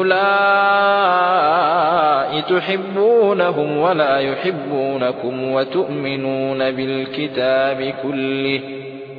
أولئك تحبونهم ولا يحبونكم وتؤمنون بالكتاب كله.